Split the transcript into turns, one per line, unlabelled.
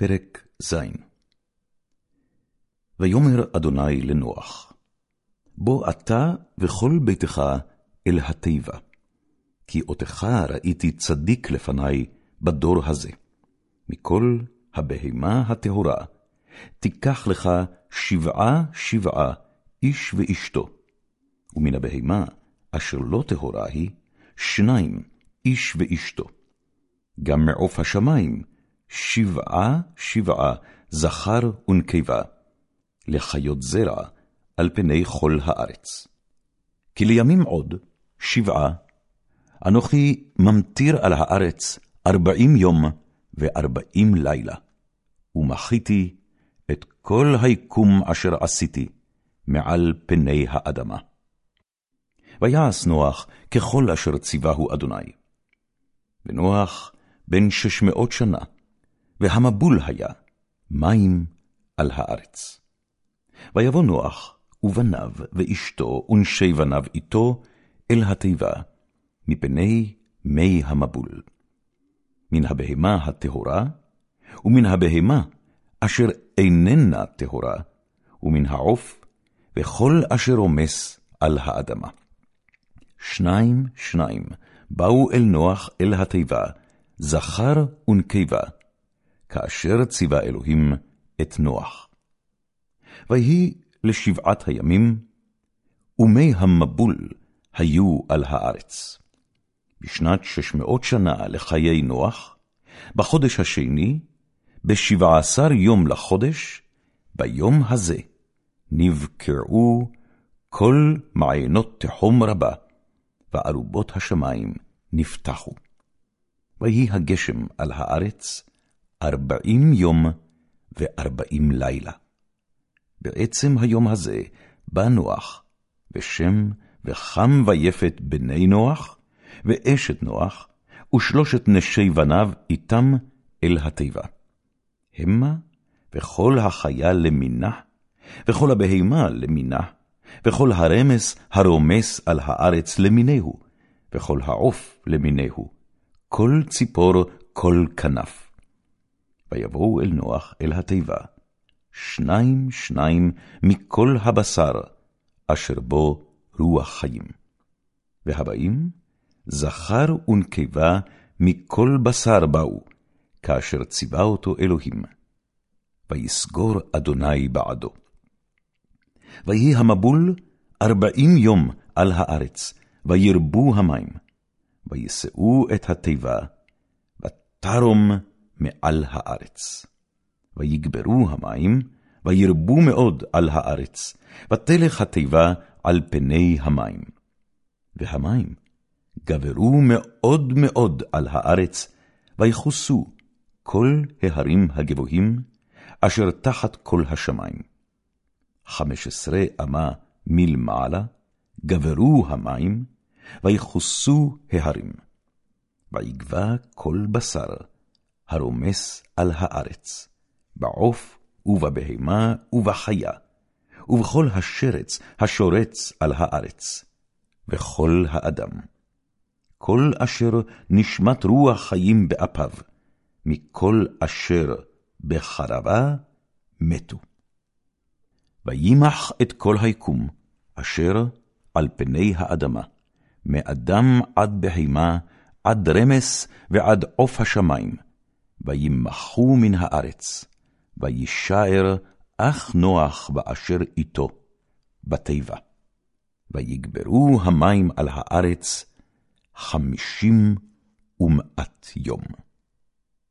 פרק ז. ויאמר אדוני לנוח, בוא אתה וכל ביתך אל התיבה, כי אותך ראיתי צדיק לפני בדור הזה. מכל הבהמה הטהורה, תיקח לך שבעה שבעה איש ואשתו, ומן הבהמה אשר לא טהורה היא, שניים איש ואשתו. גם מעוף השמים, שבעה שבעה זכר ונקבה, לחיות זרע על פני כל הארץ. כי לימים עוד, שבעה, אנוכי ממטיר על הארץ ארבעים יום וארבעים לילה, ומחיתי את כל היקום אשר עשיתי מעל פני האדמה. ויעש נוח ככל אשר ציווהו אדוני. ונוח בן שש מאות שנה, והמבול היה מים על הארץ. ויבוא נוח, ובניו, ואשתו, ונשי בניו איתו, אל התיבה, מפני מי המבול. מן הבהמה הטהורה, ומן הבהמה אשר איננה טהורה, ומן העוף, וכל אשר רומס על האדמה. שניים שניים באו אל נוח אל התיבה, זכר ונקבה, כאשר ציווה אלוהים את נוח. ויהי לשבעת הימים, ומי המבול היו על הארץ. בשנת שש מאות שנה לחיי נוח, בחודש השני, בשבע עשר יום לחודש, ביום הזה, נבקעו כל מעיינות תחום רבה, וארובות השמים נפתחו. ויהי הגשם על הארץ ארבעים יום וארבעים לילה. בעצם היום הזה בא נוח, ושם וחם ויפת בני נוח, ואשת נוח, ושלושת נשי בניו איתם אל התיבה. המה וכל החיה למינה, וכל הבהמה למינה, וכל הרמס הרומס על הארץ למיניהו, וכל העוף למיניהו, כל ציפור כל כנף. ויבואו אל נוח אל התיבה, שניים שניים מכל הבשר, אשר בו רוח חיים. והבאים, זכר ונקבה מכל בשר באו, כאשר ציווה אותו אלוהים. ויסגור אדוני בעדו. ויהי המבול ארבעים יום על הארץ, וירבו המים. וישאו את התיבה, ותרום מעל הארץ. ויגברו המים, וירבו מאוד על הארץ, ותלך התיבה על פני המים. והמים גברו מאוד מאוד על הארץ, ויחוסו כל ההרים הגבוהים, אשר תחת כל השמיים. חמש עשרה אמה מלמעלה, גברו המים, ויחוסו ההרים. ויגבה כל בשר, הרומס על הארץ, בעוף ובבהמה ובחיה, ובכל השרץ השורץ על הארץ, וכל האדם. כל אשר נשמת רוח חיים באפיו, מכל אשר בחרבה מתו. וימח את כל היקום, אשר על פני האדמה, מאדם עד בהמה, עד רמס ועד עוף השמים, וימחו מן הארץ, וישאר אך נוח באשר איתו, בתיבה. ויגברו המים על הארץ חמישים ומאת יום.